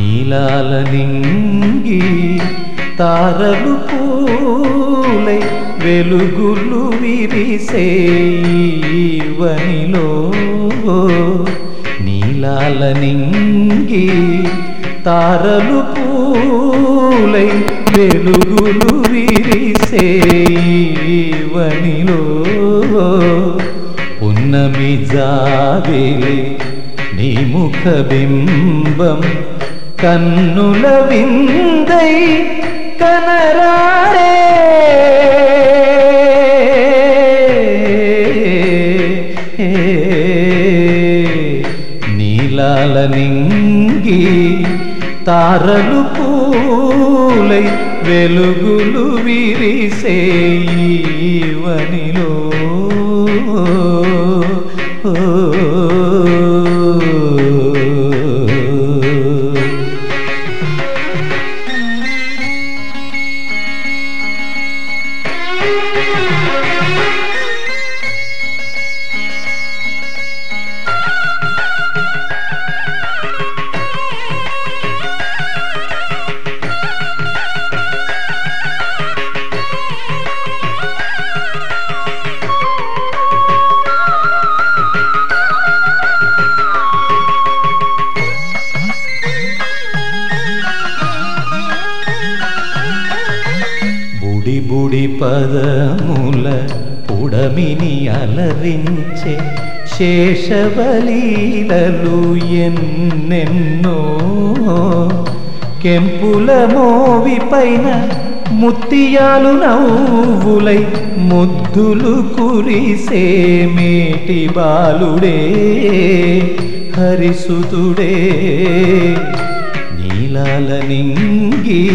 నీలాల నింగి తారలు పూలై వెలుగులు విరిసేవనిలో నీలాల నింగి తారలు పూలై వెలుగులు విరిసేవనిలో ఉన్నమి జాబిలి నీ ముఖ బింబం కన్నుల విందై కనరారే. నీలాల నింగి తారలు పూలై వెలుగులు విరిసేయి వనిలో. ఓ MUZIEK బుడి పదముల పుడమిని అలరించే శేషవలీలలు ఎన్నెన్నో. కెంపుల మోవి పైన ముత్తియాలు నవ్వులై ముద్దులు కురిసే మేటి బాలుడే హరిసుతుడే. నీలాల నింగి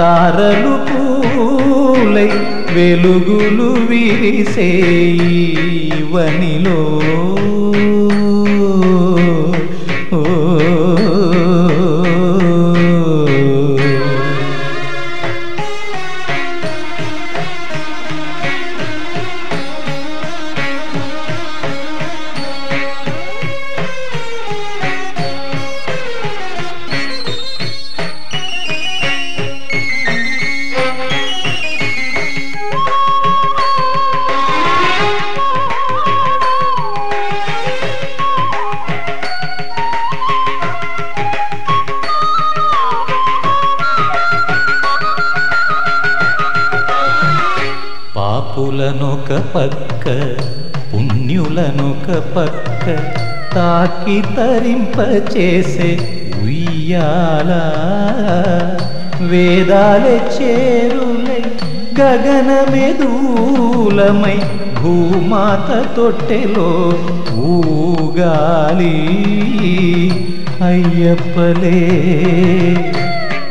తారలు పూలై వెలుగులు విరిసేయి వనిలో. పాపులనొక పక్క పుణ్యులనొక పక్క తాకి తరింపచేసే ఉయ్యాల. వేదాలే చేరులై గగనమెదూలమై భూమాత తొట్టెలో ఊగాలి. అయ్యప్పలే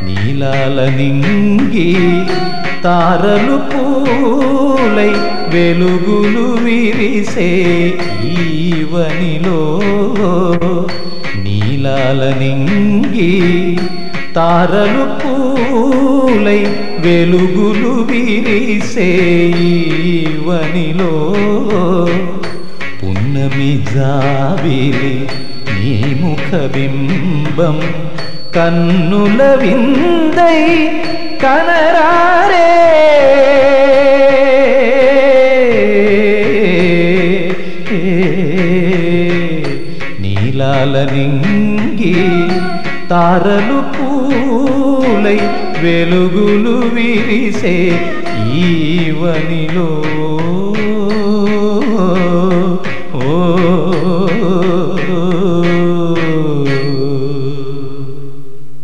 నీలాల నింగి తారలు పూ వెలుగులు విరిసే ఈవనిలో నీలాల నింగి తారలు పూలై వెలుగులు విరిసే ఈవనిలో పున్నమి జాబిలి నీ ముఖ బింబం కన్నుల విందై కనరా తలనింగి తారలు పూలై వెలుగులు విరిసే ఈవనిలో.